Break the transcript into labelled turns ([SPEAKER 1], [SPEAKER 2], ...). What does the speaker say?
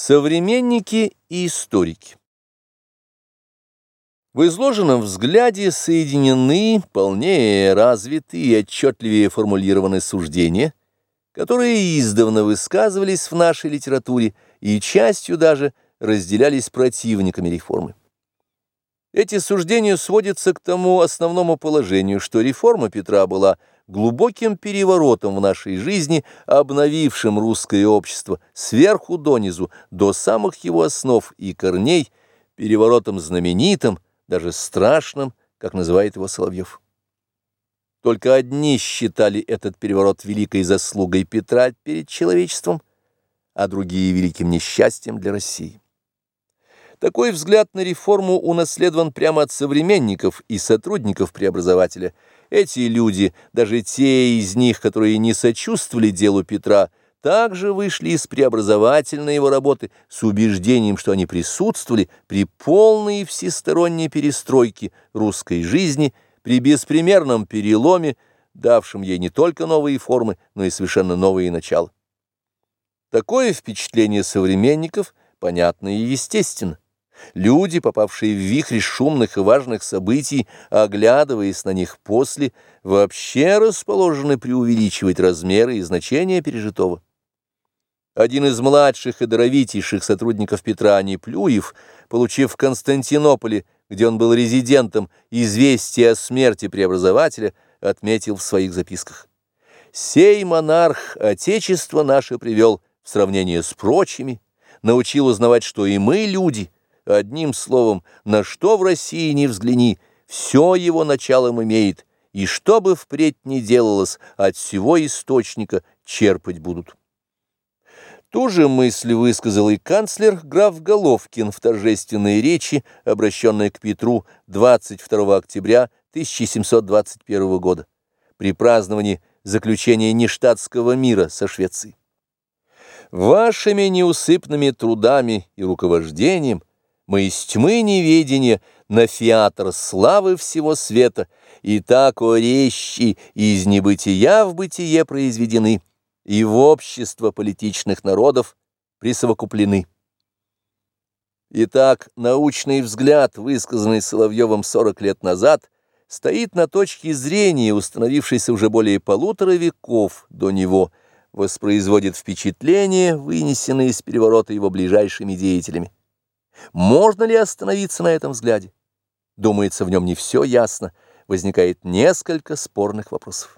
[SPEAKER 1] Современники и историки В изложенном взгляде соединены полнее развитые и отчетливее формулированы суждения, которые издавна высказывались в нашей литературе и частью даже разделялись противниками реформы. Эти суждения сводятся к тому основному положению, что реформа Петра была глубоким переворотом в нашей жизни, обновившим русское общество сверху донизу, до самых его основ и корней, переворотом знаменитым, даже страшным, как называет его Соловьев. Только одни считали этот переворот великой заслугой Петра перед человечеством, а другие великим несчастьем для России. Такой взгляд на реформу унаследован прямо от современников и сотрудников преобразователя. Эти люди, даже те из них, которые не сочувствовали делу Петра, также вышли из преобразовательной его работы с убеждением, что они присутствовали при полной всесторонней перестройке русской жизни, при беспримерном переломе, давшем ей не только новые формы, но и совершенно новые начала. Такое впечатление современников понятно и естественно. Люди, попавшие в вихрь шумных и важных событий, оглядываясь на них после, вообще расположены преувеличивать размеры и значения пережитого. Один из младших и даровитейших сотрудников Петра Неплюев, получив в Константинополе, где он был резидентом, известие о смерти преобразователя, отметил в своих записках. «Сей монарх Отечество наше привел в сравнение с прочими, научил узнавать, что и мы люди – Одним словом, на что в России не взгляни, все его началом имеет, и что бы впредь ни делалось, от всего источника черпать будут. Ту же мысль высказал и канцлер граф Головкин в торжественной речи, обращенной к Петру 22 октября 1721 года, при праздновании заключения нештатского мира со Швецией. Вашими неусыпными трудами и руковождением мы из тьмы неведения на фиатр славы всего света, и так о из небытия в бытие произведены, и в общество политичных народов присовокуплены. Итак, научный взгляд, высказанный Соловьевым 40 лет назад, стоит на точке зрения, установившейся уже более полутора веков до него, воспроизводит впечатление, вынесенное из переворота его ближайшими деятелями. Можно ли остановиться на этом взгляде? Думается, в нем не все ясно, возникает несколько спорных вопросов.